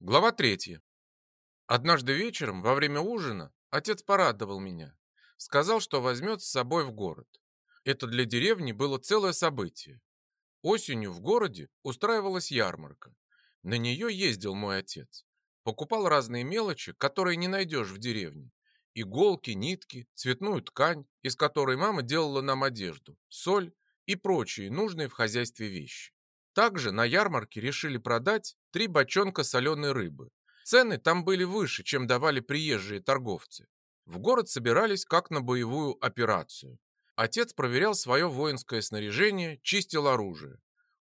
Глава третья. Однажды вечером, во время ужина, отец порадовал меня. Сказал, что возьмет с собой в город. Это для деревни было целое событие. Осенью в городе устраивалась ярмарка. На нее ездил мой отец. Покупал разные мелочи, которые не найдешь в деревне. Иголки, нитки, цветную ткань, из которой мама делала нам одежду, соль и прочие нужные в хозяйстве вещи. Также на ярмарке решили продать три бочонка соленой рыбы. Цены там были выше, чем давали приезжие торговцы. В город собирались как на боевую операцию. Отец проверял свое воинское снаряжение, чистил оружие.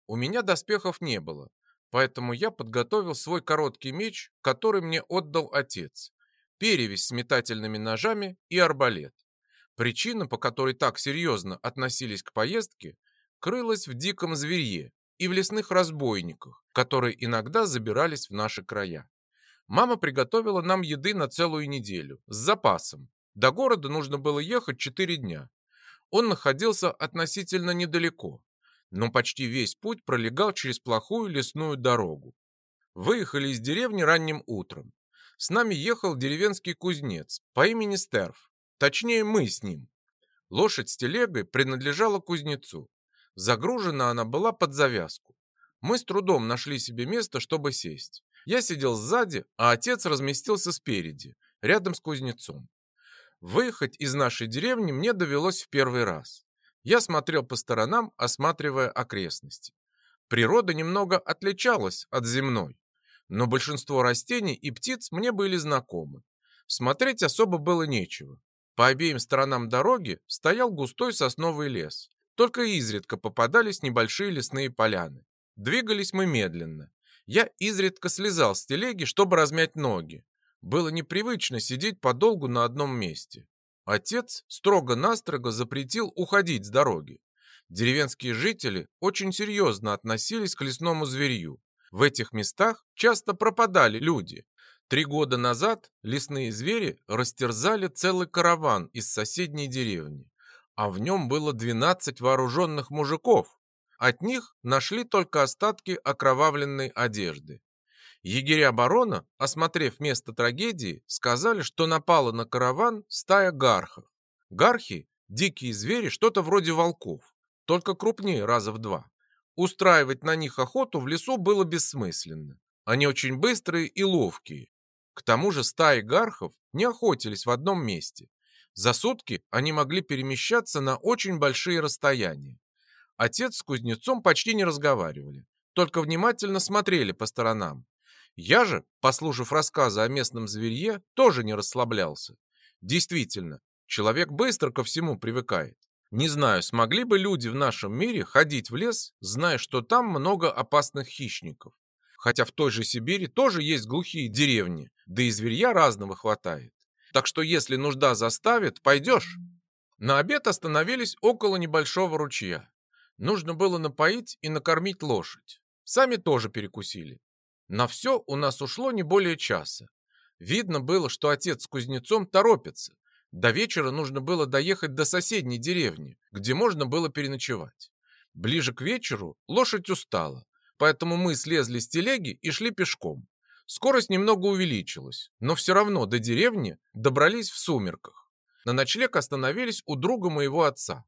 У меня доспехов не было, поэтому я подготовил свой короткий меч, который мне отдал отец, перевязь с метательными ножами и арбалет. Причина, по которой так серьезно относились к поездке, крылась в диком зверье, и в лесных разбойниках, которые иногда забирались в наши края. Мама приготовила нам еды на целую неделю, с запасом. До города нужно было ехать 4 дня. Он находился относительно недалеко, но почти весь путь пролегал через плохую лесную дорогу. Выехали из деревни ранним утром. С нами ехал деревенский кузнец по имени Стерв. Точнее, мы с ним. Лошадь с телегой принадлежала кузнецу. Загружена она была под завязку. Мы с трудом нашли себе место, чтобы сесть. Я сидел сзади, а отец разместился спереди, рядом с кузнецом. Выехать из нашей деревни мне довелось в первый раз. Я смотрел по сторонам, осматривая окрестности. Природа немного отличалась от земной, но большинство растений и птиц мне были знакомы. Смотреть особо было нечего. По обеим сторонам дороги стоял густой сосновый лес. Только изредка попадались небольшие лесные поляны. Двигались мы медленно. Я изредка слезал с телеги, чтобы размять ноги. Было непривычно сидеть подолгу на одном месте. Отец строго-настрого запретил уходить с дороги. Деревенские жители очень серьезно относились к лесному зверью. В этих местах часто пропадали люди. Три года назад лесные звери растерзали целый караван из соседней деревни а в нем было 12 вооруженных мужиков. От них нашли только остатки окровавленной одежды. Егеря барона, осмотрев место трагедии, сказали, что напала на караван стая гархов. Гархи – дикие звери, что-то вроде волков, только крупнее раза в два. Устраивать на них охоту в лесу было бессмысленно. Они очень быстрые и ловкие. К тому же стаи гархов не охотились в одном месте. За сутки они могли перемещаться на очень большие расстояния. Отец с кузнецом почти не разговаривали, только внимательно смотрели по сторонам. Я же, послушав рассказы о местном зверье, тоже не расслаблялся. Действительно, человек быстро ко всему привыкает. Не знаю, смогли бы люди в нашем мире ходить в лес, зная, что там много опасных хищников. Хотя в той же Сибири тоже есть глухие деревни, да и зверья разного хватает. Так что если нужда заставит, пойдешь. На обед остановились около небольшого ручья. Нужно было напоить и накормить лошадь. Сами тоже перекусили. На все у нас ушло не более часа. Видно было, что отец с кузнецом торопится. До вечера нужно было доехать до соседней деревни, где можно было переночевать. Ближе к вечеру лошадь устала, поэтому мы слезли с телеги и шли пешком. Скорость немного увеличилась, но все равно до деревни добрались в сумерках. На ночлег остановились у друга моего отца.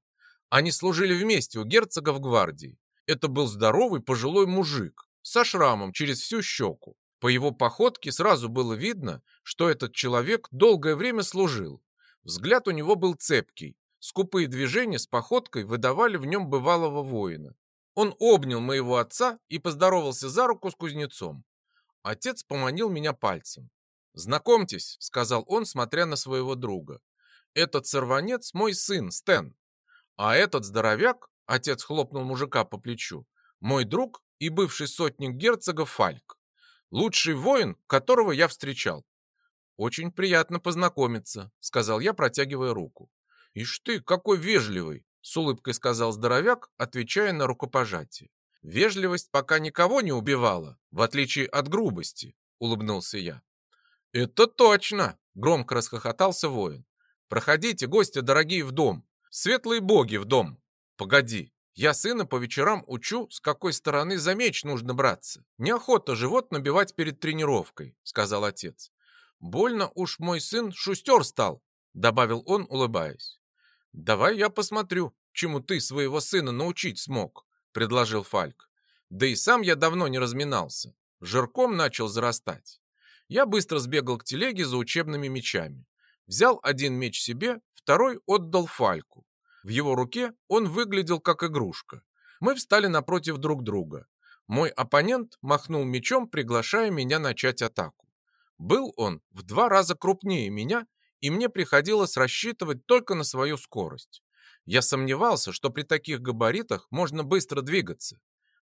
Они служили вместе у герцога в гвардии. Это был здоровый пожилой мужик со шрамом через всю щеку. По его походке сразу было видно, что этот человек долгое время служил. Взгляд у него был цепкий. Скупые движения с походкой выдавали в нем бывалого воина. Он обнял моего отца и поздоровался за руку с кузнецом. Отец поманил меня пальцем. «Знакомьтесь», — сказал он, смотря на своего друга. «Этот сорванец мой сын, Стэн. А этот здоровяк, — отец хлопнул мужика по плечу, — мой друг и бывший сотник герцога Фальк. Лучший воин, которого я встречал. «Очень приятно познакомиться», — сказал я, протягивая руку. «Ишь ты, какой вежливый!» — с улыбкой сказал здоровяк, отвечая на рукопожатие. Вежливость пока никого не убивала, в отличие от грубости, улыбнулся я. Это точно, громко расхохотался воин. Проходите, гости дорогие, в дом. Светлые боги в дом. Погоди, Я сына по вечерам учу, с какой стороны за меч нужно браться. Неохота живот набивать перед тренировкой, сказал отец. Больно уж мой сын шустер стал, добавил он, улыбаясь. Давай я посмотрю, чему ты своего сына научить смог, предложил Фальк. Да и сам я давно не разминался. Жирком начал зарастать. Я быстро сбегал к телеге за учебными мечами. Взял один меч себе, второй отдал Фальку. В его руке он выглядел как игрушка. Мы встали напротив друг друга. Мой оппонент махнул мечом, приглашая меня начать атаку. Был он в два раза крупнее меня, и мне приходилось рассчитывать только на свою скорость. Я сомневался, что при таких габаритах можно быстро двигаться.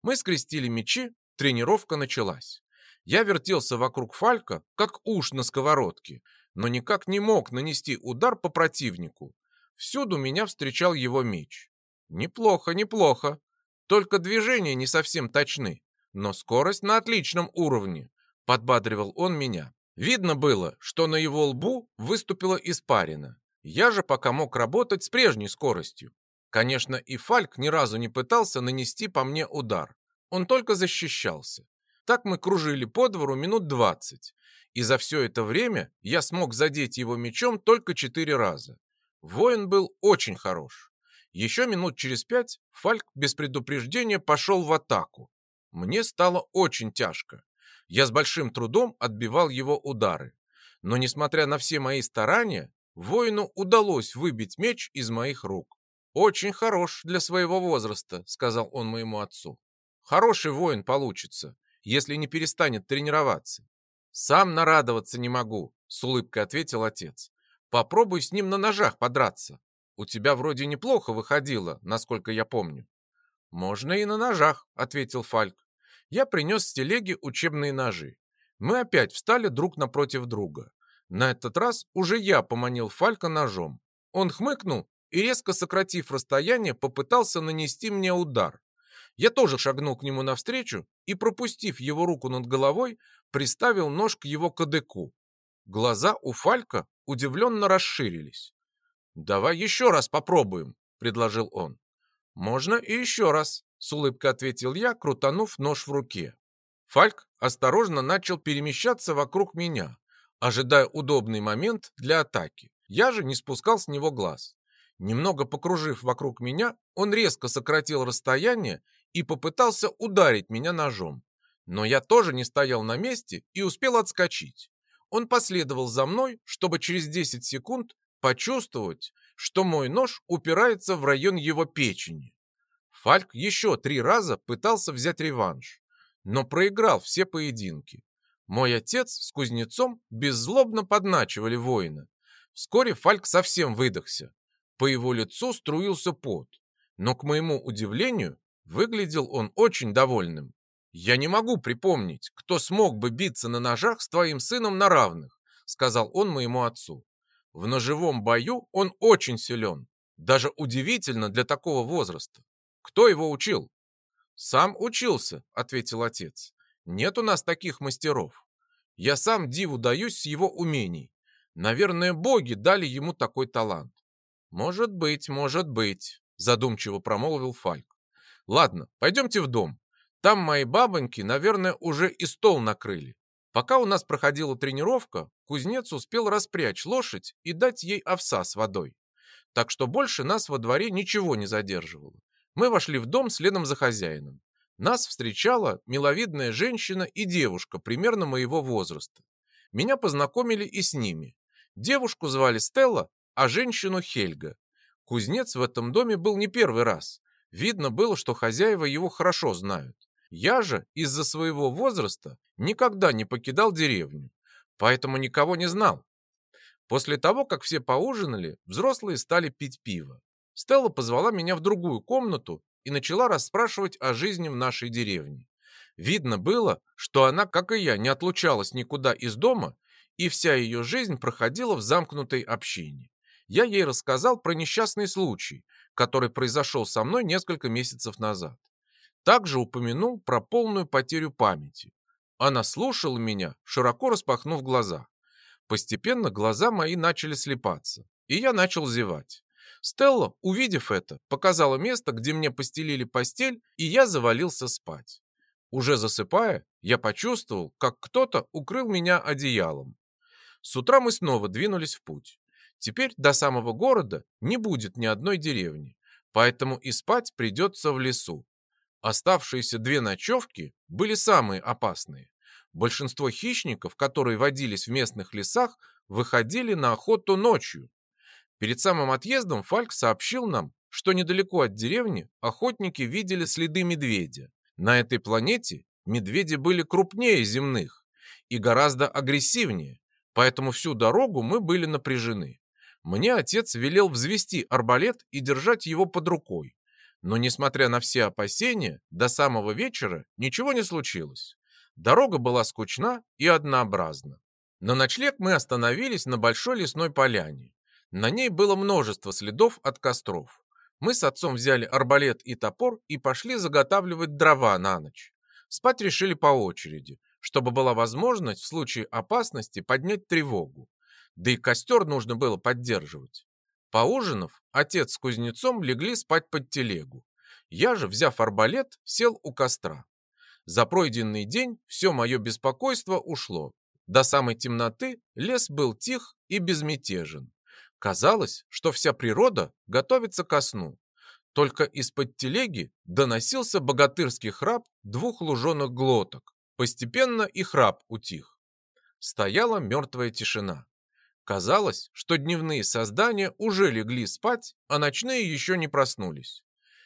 Мы скрестили мечи, тренировка началась. Я вертелся вокруг Фалька, как уж на сковородке, но никак не мог нанести удар по противнику. Всюду меня встречал его меч. Неплохо, неплохо. Только движения не совсем точны, но скорость на отличном уровне. Подбадривал он меня. Видно было, что на его лбу выступила испарина. Я же пока мог работать с прежней скоростью. Конечно, и Фальк ни разу не пытался нанести по мне удар. Он только защищался. Так мы кружили по двору минут двадцать. И за все это время я смог задеть его мечом только четыре раза. Воин был очень хорош. Еще минут через пять Фальк без предупреждения пошел в атаку. Мне стало очень тяжко. Я с большим трудом отбивал его удары. Но, несмотря на все мои старания, воину удалось выбить меч из моих рук. «Очень хорош для своего возраста», — сказал он моему отцу. «Хороший воин получится, если не перестанет тренироваться». «Сам нарадоваться не могу», — с улыбкой ответил отец. Попробуй с ним на ножах подраться. У тебя вроде неплохо выходило, насколько я помню. Можно и на ножах, ответил Фальк. Я принес с телеги учебные ножи. Мы опять встали друг напротив друга. На этот раз уже я поманил Фалька ножом. Он хмыкнул и, резко сократив расстояние, попытался нанести мне удар. Я тоже шагнул к нему навстречу и, пропустив его руку над головой, приставил нож к его кадыку. Глаза у Фалька удивленно расширились. «Давай еще раз попробуем», — предложил он. «Можно и еще раз», — с улыбкой ответил я, крутанув нож в руке. Фальк осторожно начал перемещаться вокруг меня, ожидая удобный момент для атаки. Я же не спускал с него глаз. Немного покружив вокруг меня, он резко сократил расстояние и попытался ударить меня ножом. Но я тоже не стоял на месте и успел отскочить. Он последовал за мной, чтобы через 10 секунд почувствовать, что мой нож упирается в район его печени. Фальк еще три раза пытался взять реванш, но проиграл все поединки. Мой отец с кузнецом беззлобно подначивали воина. Вскоре Фальк совсем выдохся. По его лицу струился пот, но, к моему удивлению, выглядел он очень довольным. «Я не могу припомнить, кто смог бы биться на ножах с твоим сыном на равных», сказал он моему отцу. «В ножевом бою он очень силен, даже удивительно для такого возраста. Кто его учил?» «Сам учился», — ответил отец. «Нет у нас таких мастеров. Я сам диву даюсь с его умений. Наверное, боги дали ему такой талант». «Может быть, может быть», — задумчиво промолвил Фальк. «Ладно, пойдемте в дом. Там мои бабоньки, наверное, уже и стол накрыли. Пока у нас проходила тренировка, кузнец успел распрячь лошадь и дать ей овса с водой. Так что больше нас во дворе ничего не задерживало. Мы вошли в дом следом за хозяином. Нас встречала миловидная женщина и девушка примерно моего возраста. Меня познакомили и с ними. Девушку звали Стелла, а женщину Хельга. Кузнец в этом доме был не первый раз. Видно было, что хозяева его хорошо знают. Я же из-за своего возраста никогда не покидал деревню, поэтому никого не знал. После того, как все поужинали, взрослые стали пить пиво. Стелла позвала меня в другую комнату и начала расспрашивать о жизни в нашей деревне. Видно было, что она, как и я, не отлучалась никуда из дома, и вся ее жизнь проходила в замкнутой общине. Я ей рассказал про несчастный случай, который произошел со мной несколько месяцев назад. Также упомянул про полную потерю памяти. Она слушала меня, широко распахнув глаза. Постепенно глаза мои начали слепаться, и я начал зевать. Стелла, увидев это, показала место, где мне постелили постель, и я завалился спать. Уже засыпая, я почувствовал, как кто-то укрыл меня одеялом. С утра мы снова двинулись в путь. Теперь до самого города не будет ни одной деревни, поэтому и спать придется в лесу. Оставшиеся две ночевки были самые опасные. Большинство хищников, которые водились в местных лесах, выходили на охоту ночью. Перед самым отъездом Фальк сообщил нам, что недалеко от деревни охотники видели следы медведя. На этой планете медведи были крупнее земных и гораздо агрессивнее, поэтому всю дорогу мы были напряжены. Мне отец велел взвести арбалет и держать его под рукой. Но, несмотря на все опасения, до самого вечера ничего не случилось. Дорога была скучна и однообразна. На ночлег мы остановились на большой лесной поляне. На ней было множество следов от костров. Мы с отцом взяли арбалет и топор и пошли заготавливать дрова на ночь. Спать решили по очереди, чтобы была возможность в случае опасности поднять тревогу. Да и костер нужно было поддерживать. Поужинав, отец с кузнецом легли спать под телегу. Я же, взяв арбалет, сел у костра. За пройденный день все мое беспокойство ушло. До самой темноты лес был тих и безмятежен. Казалось, что вся природа готовится ко сну. Только из-под телеги доносился богатырский храп двух луженых глоток. Постепенно и храп утих. Стояла мертвая тишина. Казалось, что дневные создания уже легли спать, а ночные еще не проснулись.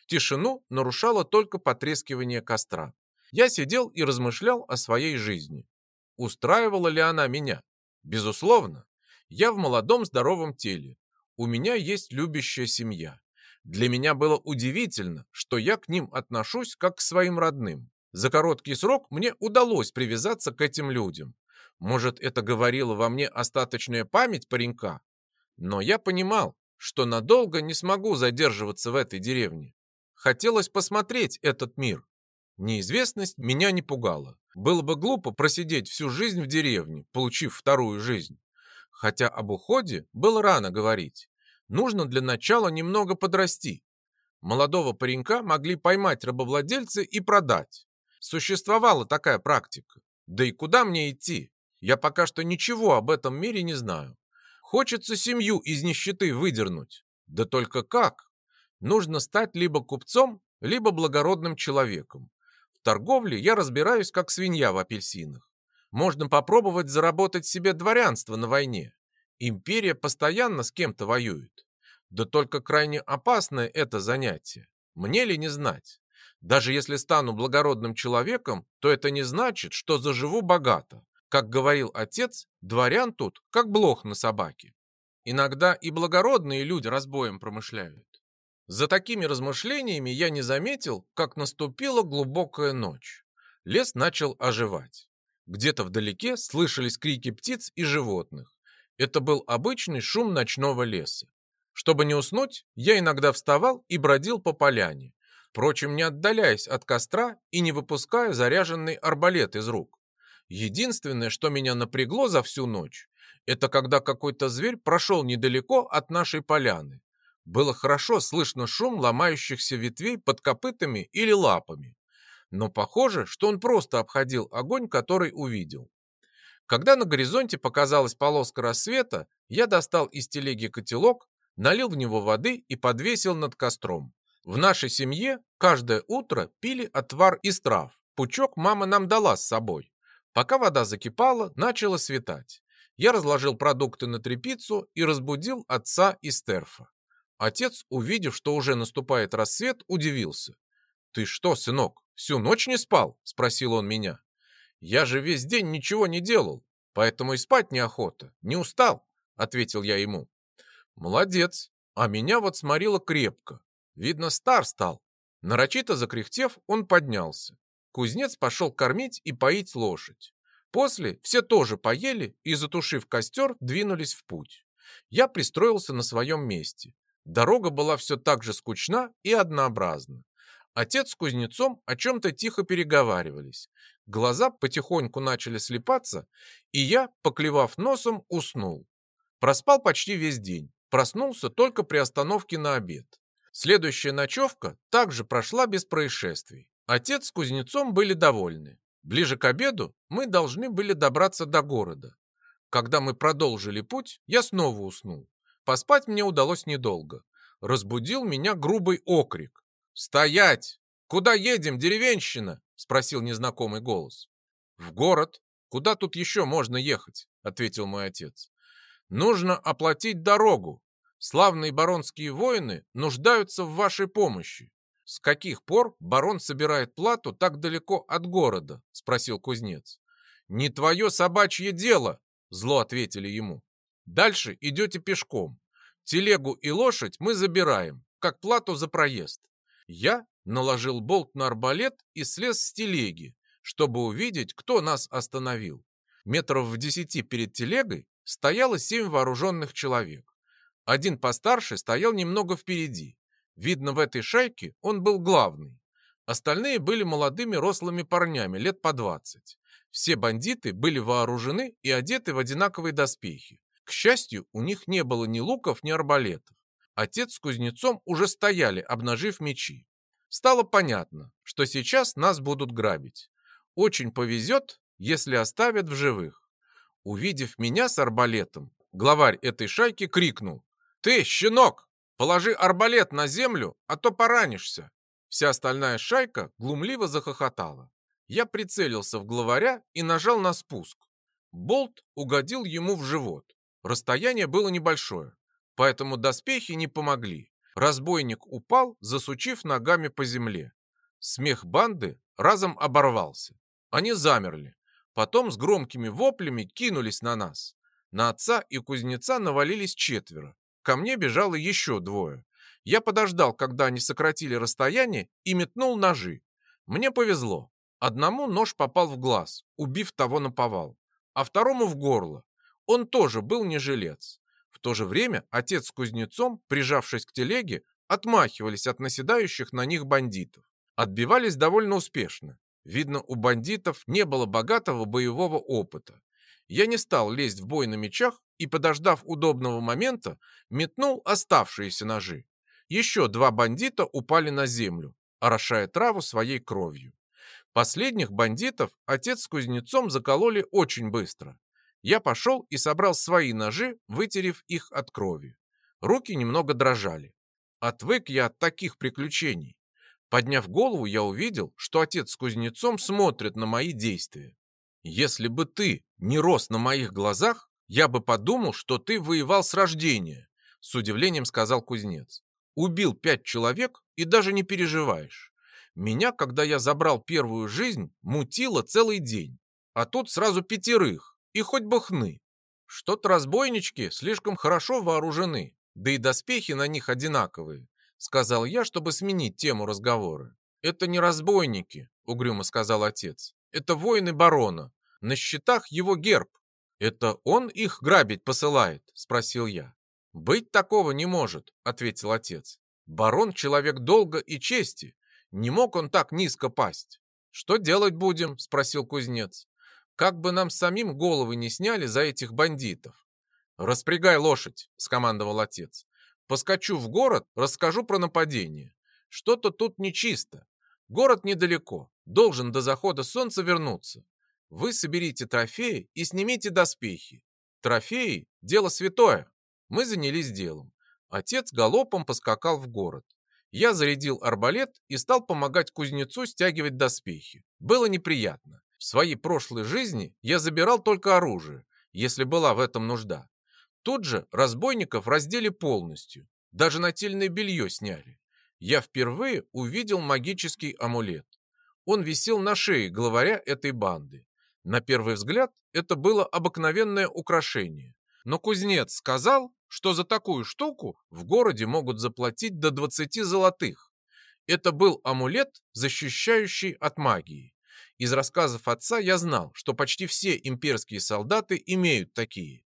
Тишину нарушало только потрескивание костра. Я сидел и размышлял о своей жизни. Устраивала ли она меня? Безусловно. Я в молодом здоровом теле. У меня есть любящая семья. Для меня было удивительно, что я к ним отношусь как к своим родным. За короткий срок мне удалось привязаться к этим людям. Может, это говорила во мне остаточная память паренька? Но я понимал, что надолго не смогу задерживаться в этой деревне. Хотелось посмотреть этот мир, Неизвестность меня не пугала. Было бы глупо просидеть всю жизнь в деревне, получив вторую жизнь. Хотя об уходе было рано говорить. Нужно для начала немного подрасти. Молодого паренька могли поймать рабовладельцы и продать. Существовала такая практика. Да и куда мне идти? Я пока что ничего об этом мире не знаю. Хочется семью из нищеты выдернуть. Да только как? Нужно стать либо купцом, либо благородным человеком торговле я разбираюсь как свинья в апельсинах. Можно попробовать заработать себе дворянство на войне. Империя постоянно с кем-то воюет. Да только крайне опасное это занятие. Мне ли не знать? Даже если стану благородным человеком, то это не значит, что заживу богато. Как говорил отец, дворян тут как блох на собаке. Иногда и благородные люди разбоем промышляют. За такими размышлениями я не заметил, как наступила глубокая ночь. Лес начал оживать. Где-то вдалеке слышались крики птиц и животных. Это был обычный шум ночного леса. Чтобы не уснуть, я иногда вставал и бродил по поляне, впрочем, не отдаляясь от костра и не выпуская заряженный арбалет из рук. Единственное, что меня напрягло за всю ночь, это когда какой-то зверь прошел недалеко от нашей поляны. Было хорошо слышно шум ломающихся ветвей под копытами или лапами. Но похоже, что он просто обходил огонь, который увидел. Когда на горизонте показалась полоска рассвета, я достал из телеги котелок, налил в него воды и подвесил над костром. В нашей семье каждое утро пили отвар из трав. Пучок мама нам дала с собой. Пока вода закипала, начало светать. Я разложил продукты на тряпицу и разбудил отца и Стерфа. Отец, увидев, что уже наступает рассвет, удивился. «Ты что, сынок, всю ночь не спал?» – спросил он меня. «Я же весь день ничего не делал, поэтому и спать неохота, не устал», – ответил я ему. «Молодец, а меня вот сморило крепко. Видно, стар стал». Нарочито закряхтев, он поднялся. Кузнец пошел кормить и поить лошадь. После все тоже поели и, затушив костер, двинулись в путь. Я пристроился на своем месте. Дорога была все так же скучна и однообразна. Отец с кузнецом о чем-то тихо переговаривались. Глаза потихоньку начали слепаться, и я, поклевав носом, уснул. Проспал почти весь день. Проснулся только при остановке на обед. Следующая ночевка также прошла без происшествий. Отец с кузнецом были довольны. Ближе к обеду мы должны были добраться до города. Когда мы продолжили путь, я снова уснул. Поспать мне удалось недолго. Разбудил меня грубый окрик. «Стоять! Куда едем, деревенщина?» — спросил незнакомый голос. «В город. Куда тут еще можно ехать?» — ответил мой отец. «Нужно оплатить дорогу. Славные баронские воины нуждаются в вашей помощи. «С каких пор барон собирает плату так далеко от города?» — спросил кузнец. «Не твое собачье дело!» — зло ответили ему. «Дальше идете пешком. Телегу и лошадь мы забираем, как плату за проезд». Я наложил болт на арбалет и слез с телеги, чтобы увидеть, кто нас остановил. Метров в десяти перед телегой стояло семь вооруженных человек. Один постарше стоял немного впереди, Видно, в этой шайке он был главный. Остальные были молодыми рослыми парнями, лет по двадцать. Все бандиты были вооружены и одеты в одинаковые доспехи. К счастью, у них не было ни луков, ни арбалетов. Отец с кузнецом уже стояли, обнажив мечи. Стало понятно, что сейчас нас будут грабить. Очень повезет, если оставят в живых. Увидев меня с арбалетом, главарь этой шайки крикнул. «Ты, щенок, Положи арбалет на землю, а то поранишься. Вся остальная шайка глумливо захохотала. Я прицелился в главаря и нажал на спуск. Болт угодил ему в живот. Расстояние было небольшое, поэтому доспехи не помогли. Разбойник упал, засучив ногами по земле. Смех банды разом оборвался. Они замерли. Потом с громкими воплями кинулись на нас. На отца и кузнеца навалились четверо. Ко мне бежало еще двое. Я подождал, когда они сократили расстояние, и метнул ножи. Мне повезло. Одному нож попал в глаз, убив того на повал, а второму в горло. Он тоже был не жилец. То же время отец с кузнецом, прижавшись к телеге, отмахивались от наседающих на них бандитов. Отбивались довольно успешно. Видно, у бандитов не было богатого боевого опыта. Я не стал лезть в бой на мечах и, подождав удобного момента, метнул оставшиеся ножи. Еще два бандита упали на землю, орошая траву своей кровью. Последних бандитов отец с кузнецом закололи очень быстро. Я пошел и собрал свои ножи, вытерев их от крови. Руки немного дрожали. Отвык я от таких приключений. Подняв голову, я увидел, что отец с кузнецом смотрит на мои действия. Если бы ты не рос на моих глазах, я бы подумал, что ты воевал с рождения, с удивлением сказал кузнец. Убил пять человек и даже не переживаешь. Меня, когда я забрал первую жизнь, мутило целый день. А тут сразу пятерых, и хоть бы хны. Что-то разбойнички слишком хорошо вооружены, да и доспехи на них одинаковые, сказал я, чтобы сменить тему разговора. Это не разбойники, угрюмо сказал отец. Это воины барона. На щитах его герб. Это он их грабить посылает? Спросил я. Быть такого не может, ответил отец. Барон человек долга и чести. Не мог он так низко пасть. Что делать будем? Спросил кузнец. Как бы нам самим головы не сняли за этих бандитов. «Распрягай лошадь», — скомандовал отец. «Поскочу в город, расскажу про нападение. Что-то тут нечисто. Город недалеко, должен до захода солнца вернуться. Вы соберите трофеи и снимите доспехи. Трофеи – дело святое. Мы занялись делом. Отец галопом поскакал в город. Я зарядил арбалет и стал помогать кузнецу стягивать доспехи. Было неприятно. В своей прошлой жизни я забирал только оружие, если была в этом нужда. Тут же разбойников раздели полностью. Даже нательное белье сняли я впервые увидел магический амулет. Он висел на шее главаря этой банды. На первый взгляд это было обыкновенное украшение. Но кузнец сказал, что за такую штуку в городе могут заплатить до 20 золотых. Это был амулет, защищающий от магии. Из рассказов отца я знал, что почти все имперские солдаты имеют такие.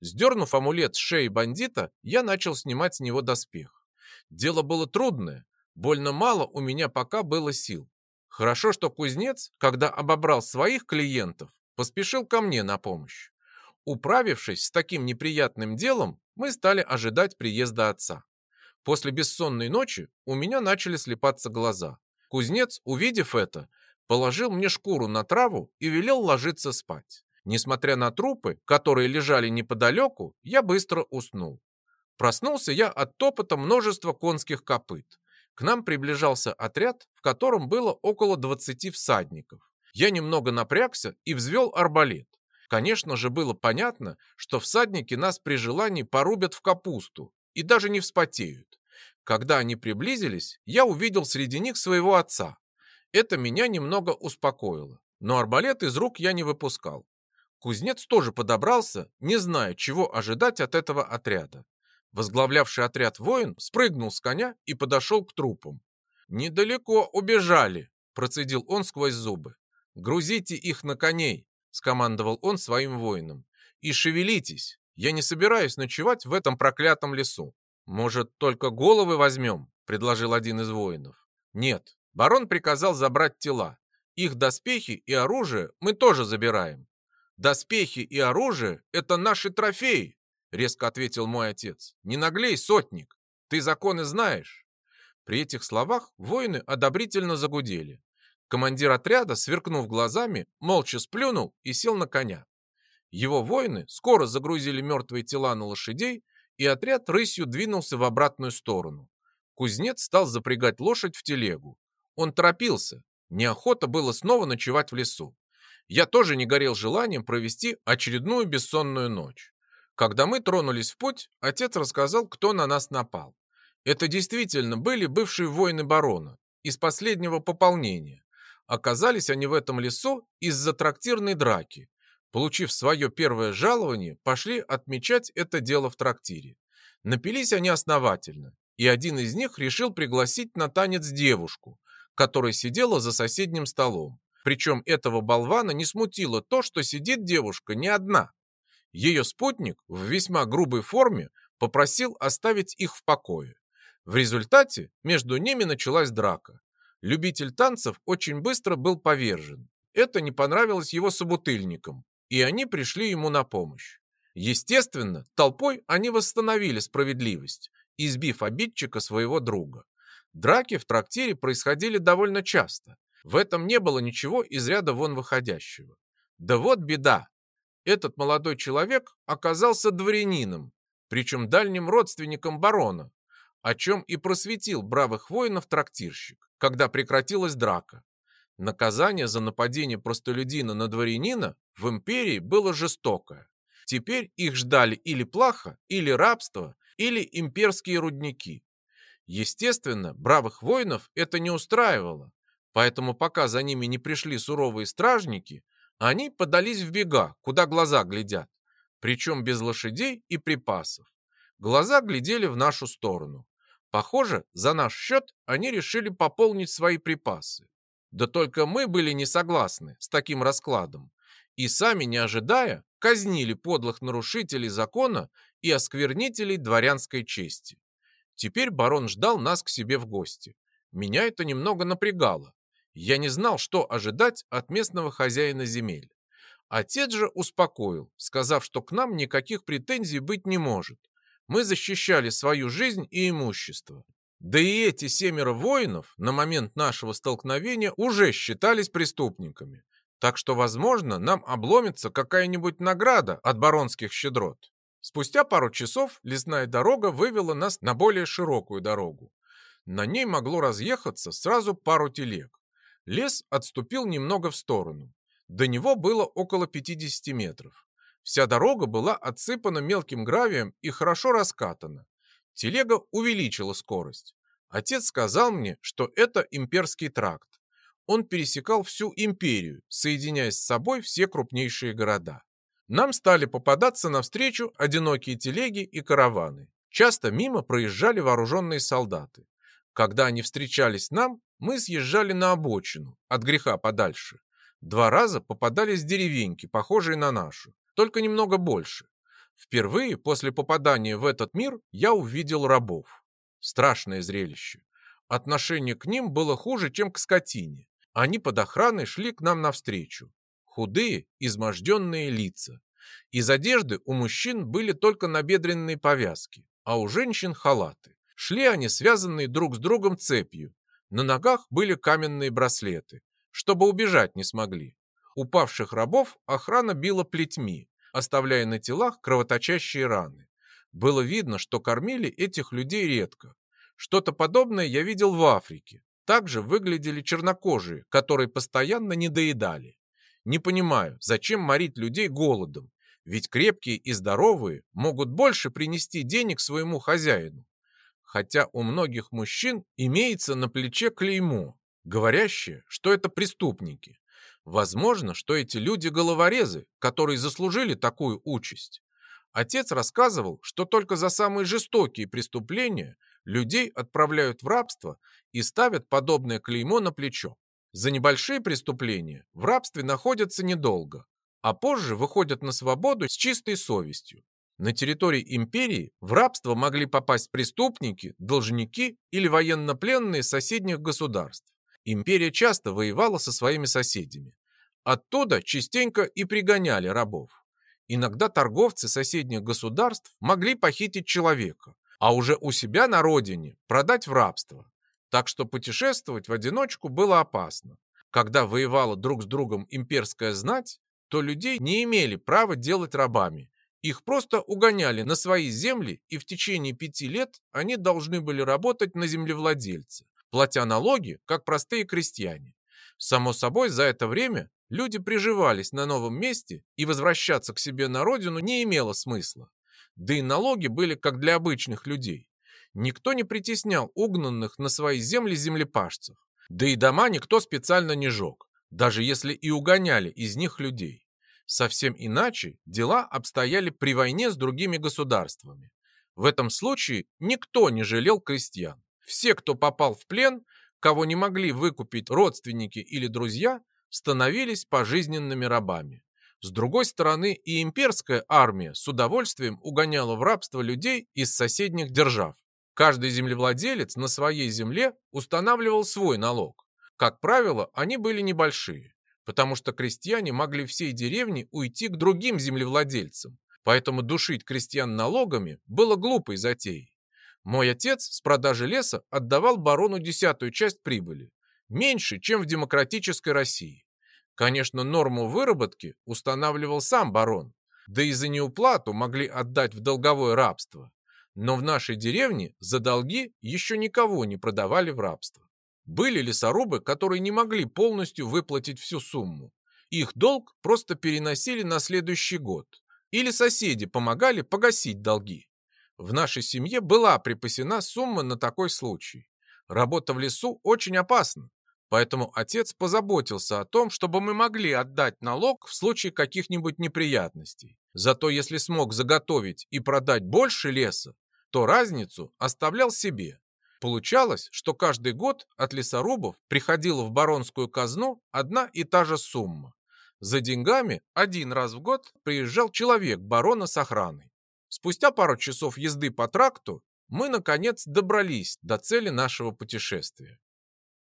Сдернув амулет с шеи бандита, я начал снимать с него доспех. Дело было трудное, больно мало у меня пока было сил. Хорошо, что кузнец, когда обобрал своих клиентов, поспешил ко мне на помощь. Управившись с таким неприятным делом, мы стали ожидать приезда отца. После бессонной ночи у меня начали слепаться глаза. Кузнец, увидев это, положил мне шкуру на траву и велел ложиться спать. Несмотря на трупы, которые лежали неподалеку, я быстро уснул. Проснулся я от топота множества конских копыт. К нам приближался отряд, в котором было около 20 всадников. Я немного напрягся и взвел арбалет. Конечно же, было понятно, что всадники нас при желании порубят в капусту и даже не вспотеют. Когда они приблизились, я увидел среди них своего отца. Это меня немного успокоило, но арбалет из рук я не выпускал. Кузнец тоже подобрался, не зная, чего ожидать от этого отряда. Возглавлявший отряд воин спрыгнул с коня и подошел к трупам. «Недалеко убежали», – процедил он сквозь зубы. «Грузите их на коней», – скомандовал он своим воинам. «И шевелитесь, я не собираюсь ночевать в этом проклятом лесу. Может, только головы возьмем?» – предложил один из воинов. «Нет, барон приказал забрать тела. Их доспехи и оружие мы тоже забираем. Доспехи и оружие – это наши трофеи, резко ответил мой отец. «Не наглей, сотник! Ты законы знаешь!» При этих словах воины одобрительно загудели. Командир отряда, сверкнув глазами, молча сплюнул и сел на коня. Его воины скоро загрузили мертвые тела на лошадей, и отряд рысью двинулся в обратную сторону. Кузнец стал запрягать лошадь в телегу. Он торопился. Неохота было снова ночевать в лесу. Я тоже не горел желанием провести очередную бессонную ночь. Когда мы тронулись в путь, отец рассказал, кто на нас напал. Это действительно были бывшие воины барона из последнего пополнения. Оказались они в этом лесу из-за трактирной драки. Получив свое первое жалование, пошли отмечать это дело в трактире. Напились они основательно, и один из них решил пригласить на танец девушку, которая сидела за соседним столом. Причем этого болвана не смутило то, что сидит девушка не одна, ее спутник в весьма грубой форме попросил оставить их в покое. В результате между ними началась драка. Любитель танцев очень быстро был повержен. Это не понравилось его собутыльникам, и они пришли ему на помощь. Естественно, толпой они восстановили справедливость, избив обидчика своего друга. Драки в трактире происходили довольно часто. В этом не было ничего из ряда вон выходящего. Да вот беда, этот молодой человек оказался дворянином, причем дальним родственником барона, о чем и просветил бравых воинов трактирщик, когда прекратилась драка. Наказание за нападение простолюдина на дворянина в империи было жестокое. Теперь их ждали или плаха, или рабство, или имперские рудники. Естественно, бравых воинов это не устраивало, поэтому пока за ними не пришли суровые стражники, они подались в бега, куда глаза глядят, причем без лошадей и припасов. Глаза глядели в нашу сторону. Похоже, за наш счет они решили пополнить свои припасы. Да только мы были не согласны с таким раскладом и сами, не ожидая, казнили подлых нарушителей закона и осквернителей дворянской чести. Теперь барон ждал нас к себе в гости. Меня это немного напрягало, я не знал, что ожидать от местного хозяина земель. Отец же успокоил, сказав, что к нам никаких претензий быть не может. Мы защищали свою жизнь и имущество. Да и эти семеро воинов на момент нашего столкновения уже считались преступниками. Так что, возможно, нам обломится какая-нибудь награда от баронских щедрот. Спустя пару часов лесная дорога вывела нас на более широкую дорогу. На ней могло разъехаться сразу пару телег. Лес отступил немного в сторону. До него было около 50 метров. Вся дорога была отсыпана мелким гравием и хорошо раскатана. Телега увеличила скорость. Отец сказал мне, что это имперский тракт. Он пересекал всю империю, соединяя с собой все крупнейшие города. Нам стали попадаться навстречу одинокие телеги и караваны. Часто мимо проезжали вооруженные солдаты. Когда они встречались нам, мы съезжали на обочину, от греха подальше. Два раза попадались деревеньки, похожие на нашу, только немного больше. Впервые после попадания в этот мир я увидел рабов. Страшное зрелище. Отношение к ним было хуже, чем к скотине. Они под охраной шли к нам навстречу. Худые, изможденные лица. Из одежды у мужчин были только набедренные повязки, а у женщин халаты. Шли они связанные друг с другом цепью. На ногах были каменные браслеты, чтобы убежать не смогли. Упавших рабов охрана била плетьми, оставляя на телах кровоточащие раны. Было видно, что кормили этих людей редко. Что-то подобное я видел в Африке. Также выглядели чернокожие, которые постоянно недоедали. Не понимаю, зачем морить людей голодом, ведь крепкие и здоровые могут больше принести денег своему хозяину. Хотя у многих мужчин имеется на плече клеймо, говорящее, что это преступники. Возможно, что эти люди головорезы, которые заслужили такую участь. Отец рассказывал, что только за самые жестокие преступления людей отправляют в рабство и ставят подобное клеймо на плечо. За небольшие преступления в рабстве находятся недолго, а позже выходят на свободу с чистой совестью. На территории империи в рабство могли попасть преступники, должники или военнопленные соседних государств. Империя часто воевала со своими соседями. Оттуда частенько и пригоняли рабов. Иногда торговцы соседних государств могли похитить человека, а уже у себя на родине продать в рабство. Так что путешествовать в одиночку было опасно. Когда воевала друг с другом имперская знать, то людей не имели права делать рабами. Их просто угоняли на свои земли, и в течение пяти лет они должны были работать на землевладельца, платя налоги, как простые крестьяне. Само собой, за это время люди приживались на новом месте, и возвращаться к себе на родину не имело смысла. Да и налоги были как для обычных людей. Никто не притеснял угнанных на свои земли землепашцев. Да и дома никто специально не жег, даже если и угоняли из них людей. Совсем иначе дела обстояли при войне с другими государствами. В этом случае никто не жалел крестьян. Все, кто попал в плен, кого не могли выкупить родственники или друзья, становились пожизненными рабами. С другой стороны, и имперская армия с удовольствием угоняла в рабство людей из соседних держав. Каждый землевладелец на своей земле устанавливал свой налог. Как правило, они были небольшие, потому что крестьяне могли всей деревни уйти к другим землевладельцам, поэтому душить крестьян налогами было глупой затеей. Мой отец с продажи леса отдавал барону десятую часть прибыли, меньше, чем в демократической России. Конечно, норму выработки устанавливал сам барон, да и за неуплату могли отдать в долговое рабство. Но в нашей деревне за долги еще никого не продавали в рабство. Были лесорубы, которые не могли полностью выплатить всю сумму. Их долг просто переносили на следующий год. Или соседи помогали погасить долги. В нашей семье была припасена сумма на такой случай. Работа в лесу очень опасна, Поэтому отец позаботился о том, чтобы мы могли отдать налог в случае каких-нибудь неприятностей. Зато если смог заготовить и продать больше леса, то разницу оставлял себе. Получалось, что каждый год от лесорубов приходила в баронскую казну одна и та же сумма. За деньгами один раз в год приезжал человек барона с охраной. Спустя пару часов езды по тракту мы, наконец, добрались до цели нашего путешествия.